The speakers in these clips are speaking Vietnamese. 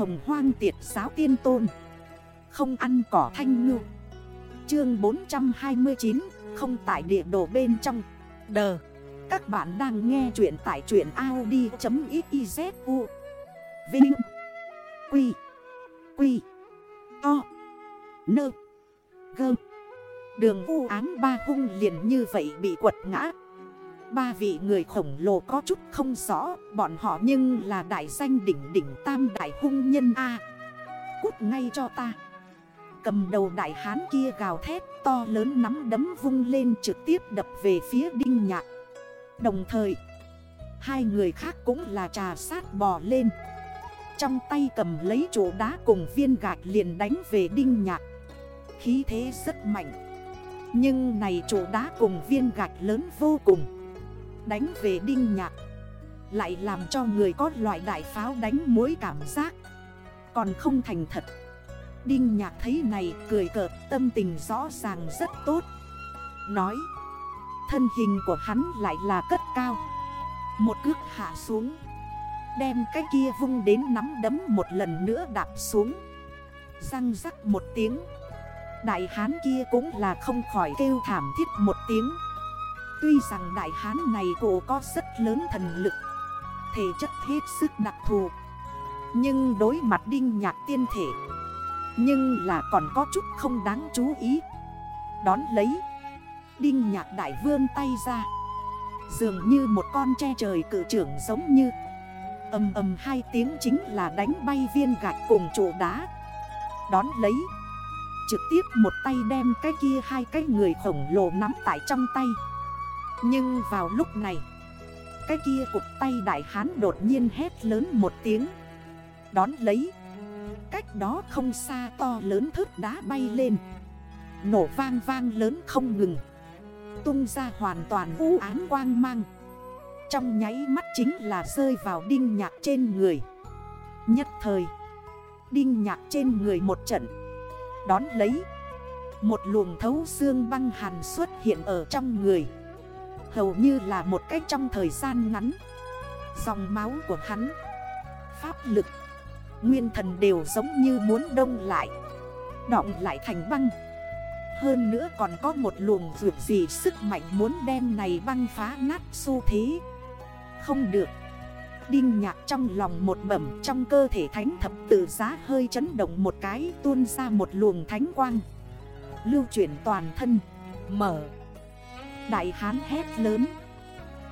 hồng hoang tiệt giáo tiên tôn. Không ăn cỏ thanh ngư. Chương 429 Không tại địa đồ bên trong. Đờ. Các bạn đang nghe chuyện tại truyện Audi.xyzu Vinh. Quy. Quy. To. Nơ. Gơ. Đường u ám ba hung liền như vậy bị quật ngã. Ba vị người khổng lồ có chút không rõ, Bọn họ nhưng là đại danh đỉnh đỉnh tam đại hung nhân A. Cút ngay cho ta. Cầm đầu đại hán kia gào thét To lớn nắm đấm vung lên trực tiếp đập về phía đinh nhạc. Đồng thời, Hai người khác cũng là trà sát bò lên. Trong tay cầm lấy chỗ đá cùng viên gạch liền đánh về đinh nhạc. Khí thế rất mạnh. Nhưng này chỗ đá cùng viên gạch lớn vô cùng. Đánh về đinh nhạc. Lại làm cho người có loại đại pháo đánh mối cảm giác. Còn không thành thật. Đinh nhạc thấy này cười cợt, tâm tình rõ ràng rất tốt. Nói, Thân hình của hắn lại là cất cao. Một cước hạ xuống. Đem cái kia vung đến nắm đấm một lần nữa đạp xuống. Răng rắc một tiếng. Đại hán kia cũng là không khỏi kêu thảm thiết một tiếng. Tuy rằng đại hán này cổ có rất lớn thần lực, Thể chất hết sức đặc thù, Nhưng đối mặt đinh nhạc tiên thể, Nhưng là còn có chút không đáng chú ý. Đón lấy, Đinh nhạc đại vươn tay ra, Dường như một con che trời cử trưởng giống như Âm âm hai tiếng chính là đánh bay viên gạch cùng trụ đá. Đón lấy, Trực tiếp một tay đem cái kia hai cái người khổng lồ nắm tại trong tay. Nhưng vào lúc này, Cái kia cục tay đại hán đột nhiên hét lớn một tiếng. Đón lấy, Cách đó không xa to lớn thước đá bay lên. Nổ vang vang lớn không ngừng. Tung ra hoàn toàn u án quang mang. Trong nháy mắt chính là rơi vào đinh nhạc trên người. Nhất thời, Đinh nhạc trên người một trận. Đón lấy, Một luồng thấu xương băng hàn xuất hiện ở trong người. Hầu như là một cách trong thời gian ngắn. Dòng máu của hắn Pháp lực Nguyên thần đều giống như muốn đông lại Đọng lại thành băng. Hơn nữa còn có một luồng vượt gì sức mạnh muốn đem này băng phá nát xu thế. Không được. Đinh nhạc trong lòng một bẩm trong cơ thể thánh thập tự giá hơi chấn động một cái tuôn ra một luồng thánh quang. Lưu chuyển toàn thân, mở. Đại hán hét lớn.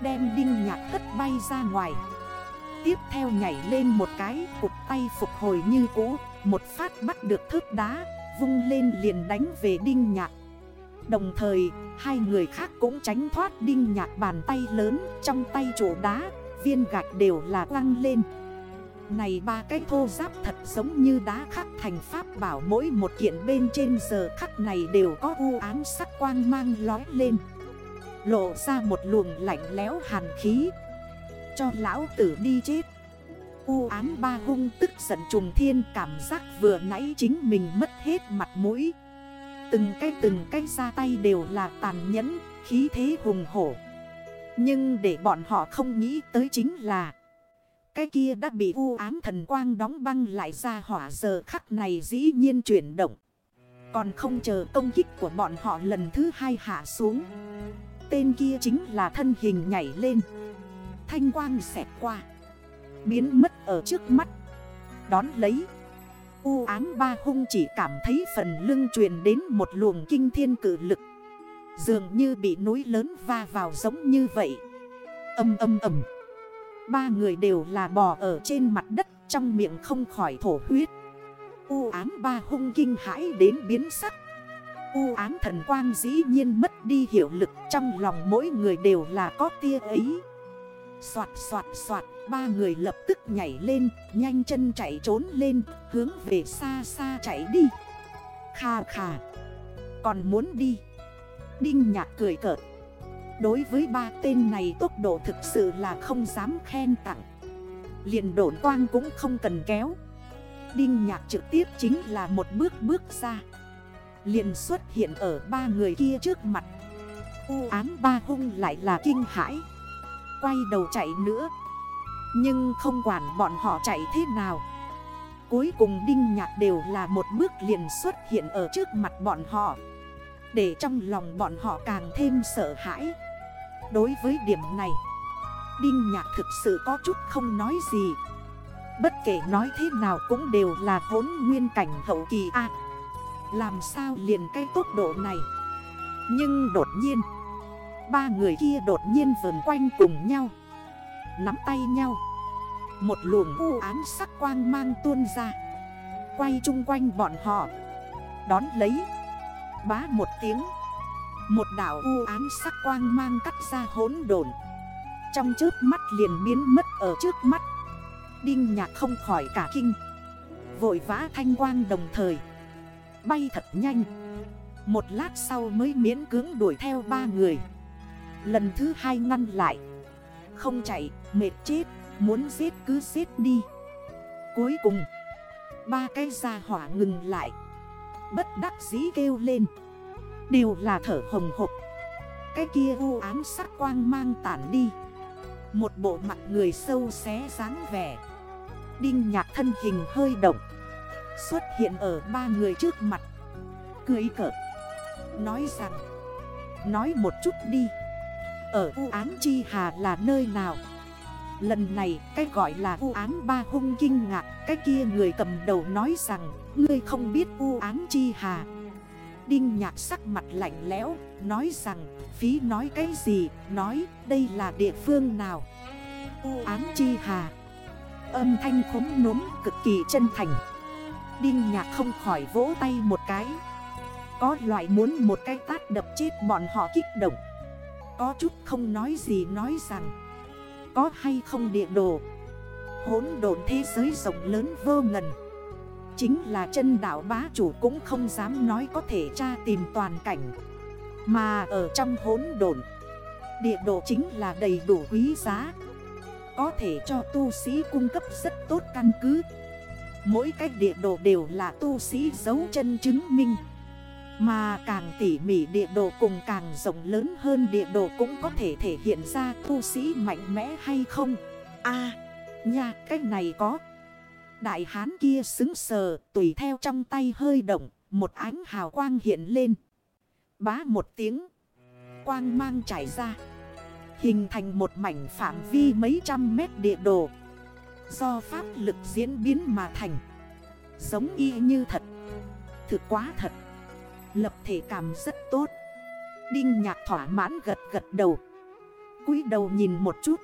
Đem đinh nhạc cất bay ra ngoài. Tiếp theo nhảy lên một cái cục tay phục hồi như cũ, Một phát bắt được thước đá, Vung lên liền đánh về đinh nhạc. Đồng thời, hai người khác cũng tránh thoát đinh nhạc bàn tay lớn, Trong tay chỗ đá, viên gạch đều là lăng lên. Này ba cái thô giáp thật giống như đá khắc thành pháp bảo, Mỗi một kiện bên trên giờ khắc này đều có u ám sắc quang mang lói lên. Lộ ra một luồng lạnh léo hàn khí. Cho lão tử đi chết. U ám ba hung tức giận trùng thiên cảm giác vừa nãy chính mình mất hết mặt mũi. Từng cái từng cái ra tay đều là tàn nhẫn, khí thế hùng hổ. Nhưng để bọn họ không nghĩ tới chính là Cái kia đã bị u ám thần quang đóng băng lại ra hỏa giờ khắc này dĩ nhiên chuyển động. Còn không chờ công kích của bọn họ lần thứ hai hạ xuống. Tên kia chính là thân hình nhảy lên. Thanh quang xẹt qua. Biến mất ở trước mắt. Đón lấy. U ám ba hung chỉ cảm thấy phần lưng truyền đến một luồng kinh thiên cử lực. Dường như bị núi lớn va vào giống như vậy. Âm âm âm. Ba người đều là bò ở trên mặt đất, Trong miệng không khỏi thổ huyết. U ám ba hung kinh hãi đến biến sắc. U ám thần quang dĩ nhiên mất đi hiệu lực, Trong lòng mỗi người đều là có tia ấy. Xoạt xoạt xoạt, Ba người lập tức nhảy lên, Nhanh chân chạy trốn lên, Hướng về xa xa chạy đi. Khà khà Còn muốn đi? Đinh nhạc cười cợt. Đối với ba tên này tốc độ thực sự là không dám khen tặng. Liền đổn quang cũng không cần kéo. Đinh nhạc trực tiếp chính là một bước bước ra liền xuất hiện ở ba người kia trước mặt. U án ba hung lại là kinh hãi. Quay đầu chạy nữa. Nhưng không quản bọn họ chạy thế nào. Cuối cùng Đinh Nhạc đều là một bước liền xuất hiện ở trước mặt bọn họ. Để trong lòng bọn họ càng thêm sợ hãi. Đối với điểm này, Đinh Nhạc thực sự có chút không nói gì. Bất kể nói thế nào cũng đều là hốn nguyên cảnh hậu kỳ A. Làm sao liền cái tốc độ này? Nhưng đột nhiên, Ba người kia đột nhiên vần quanh cùng nhau, Nắm tay nhau. Một luồng u ám sắc quang mang tuôn ra, Quay chung quanh bọn họ. Đón lấy, Bá một tiếng, Một đảo u ám sắc quang mang cắt ra hốn đồn Trong trước mắt liền biến mất ở trước mắt. Đinh nhạc không khỏi cả kinh, Vội vã thanh quang đồng thời. Bay thật nhanh. Một lát sau mới miễn cưỡng đuổi theo ba người. Lần thứ hai ngăn lại. Không chạy, mệt chết Muốn giết cứ giết đi. Cuối cùng Ba cái gia hỏa ngừng lại. Bất đắc dĩ kêu lên. Đều là thở hồng hộp Cái kia u ám sắc quang mang tản đi. Một bộ mặt người sâu xé dáng vẻ. Đinh nhạc thân hình hơi động. Xuất hiện ở ba người trước mặt. Cười cợt Nói rằng. Nói một chút đi. Ở u án chi hà là nơi nào? Lần này, cái gọi là u án ba hung kinh ngạc. Cái kia người cầm đầu nói rằng, Ngươi không biết u án chi hà. Đinh nhạc sắc mặt lạnh lẽo, Nói rằng, phí nói cái gì? Nói, đây là địa phương nào? U án chi hà. Âm thanh khống núm cực kỳ chân thành. Đinh nhạc không khỏi vỗ tay một cái. Có loại muốn một cái tát đập chết bọn họ kích động. Có chút không nói gì nói rằng, Có hay không địa đồ? Hốn đồn thế giới rộng lớn vô ngần. Chính là chân đảo bá chủ cũng không dám nói có thể tra tìm toàn cảnh. Mà ở trong hốn đồn Địa đồ chính là đầy đủ quý giá. Có thể cho tu sĩ cung cấp rất tốt căn cứ. Mỗi cách địa đồ đều là tu sĩ dấu chân chứng minh. Mà càng tỉ mỉ địa đồ cùng càng rộng lớn hơn địa đồ cũng có thể thể hiện ra tu sĩ mạnh mẽ hay không? À, nha, cách này có. Đại hán kia xứng sờ, tùy theo trong tay hơi động, một ánh hào quang hiện lên. Bá một tiếng Quang mang trải ra. Hình thành một mảnh phạm vi mấy trăm mét địa đồ. Do pháp lực diễn biến mà thành. Giống y như thật. Thực quá thật. Lập thể cảm rất tốt. Đinh nhạc thỏa mãn gật gật đầu. Cúi đầu nhìn một chút.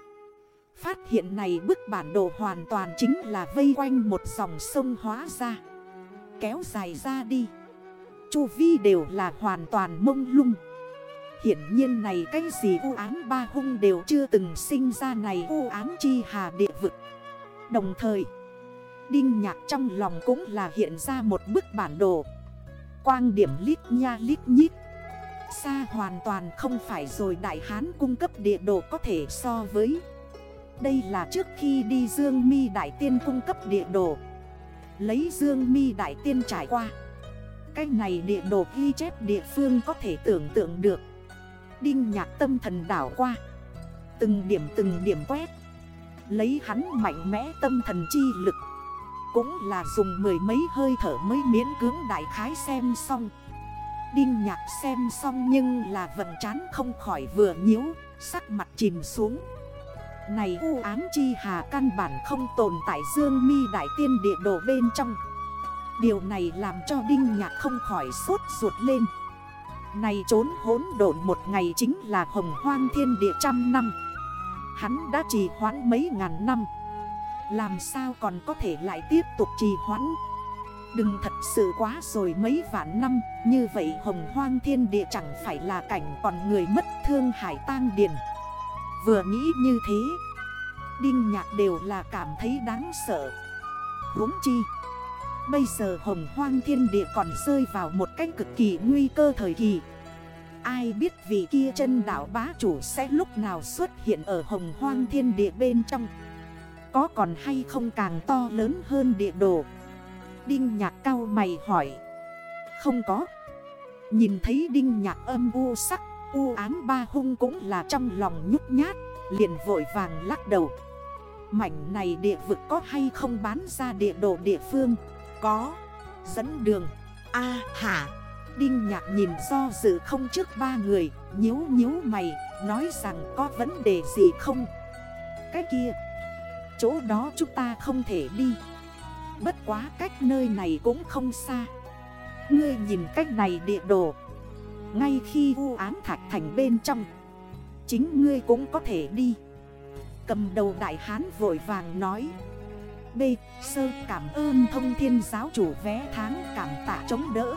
Phát hiện này bức bản đồ hoàn toàn chính là vây quanh một dòng sông hóa ra. Kéo dài ra đi. Chu vi đều là hoàn toàn mông lung. Hiển nhiên này cái gì u án ba hung đều chưa từng sinh ra này u án chi hà địa vực. Đồng thời, Đinh nhạc trong lòng cũng là hiện ra một bức bản đồ. Quang điểm lít nha lít nhít. Xa hoàn toàn không phải rồi Đại Hán cung cấp địa đồ có thể so với. Đây là trước khi đi Dương mi Đại Tiên cung cấp địa đồ. Lấy Dương mi Đại Tiên trải qua. Cách này địa đồ ghi chép địa phương có thể tưởng tượng được. Đinh nhạc tâm thần đảo qua. Từng điểm từng điểm quét. Lấy hắn mạnh mẽ tâm thần chi lực. Cũng là dùng mười mấy hơi thở mới miễn cưỡng đại khái xem xong. Đinh nhạc xem xong nhưng là vận chán không khỏi vừa nhíu, Sắc mặt chìm xuống. Này u ám chi hà căn bản không tồn tại dương mi đại tiên địa đồ bên trong. Điều này làm cho Đinh Nhạc không khỏi sốt ruột lên. Này trốn hốn độn một ngày chính là hồng hoang thiên địa trăm năm. Hắn đã trì hoãn mấy ngàn năm. Làm sao còn có thể lại tiếp tục trì hoãn? Đừng thật sự quá rồi mấy vạn năm, Như vậy hồng hoang thiên địa chẳng phải là cảnh còn người mất thương hải tang điền. Vừa nghĩ như thế, Đinh nhạc đều là cảm thấy đáng sợ. Huống chi, Bây giờ hồng hoang thiên địa còn rơi vào một cách cực kỳ nguy cơ thời kỳ. Ai biết vị kia chân đảo bá chủ sẽ lúc nào xuất hiện ở hồng hoang thiên địa bên trong? Có còn hay không càng to lớn hơn địa đồ? Đinh nhạc cao mày hỏi. Không có. Nhìn thấy đinh nhạc âm u sắc, U ám ba hung cũng là trong lòng nhút nhát, Liền vội vàng lắc đầu. Mảnh này địa vực có hay không bán ra địa đồ địa phương? Có. Dẫn đường. A hả Đinh nhạc nhìn do dự không trước ba người Nhếu nhếu mày, Nói rằng có vấn đề gì không? Cái kia, Chỗ đó chúng ta không thể đi. Bất quá cách nơi này cũng không xa. Ngươi nhìn cách này địa đồ. Ngay khi u án thạch thành bên trong, Chính ngươi cũng có thể đi. Cầm đầu đại hán vội vàng nói. B. Sơ cảm ơn thông thiên giáo chủ vé tháng cảm tạ chống đỡ.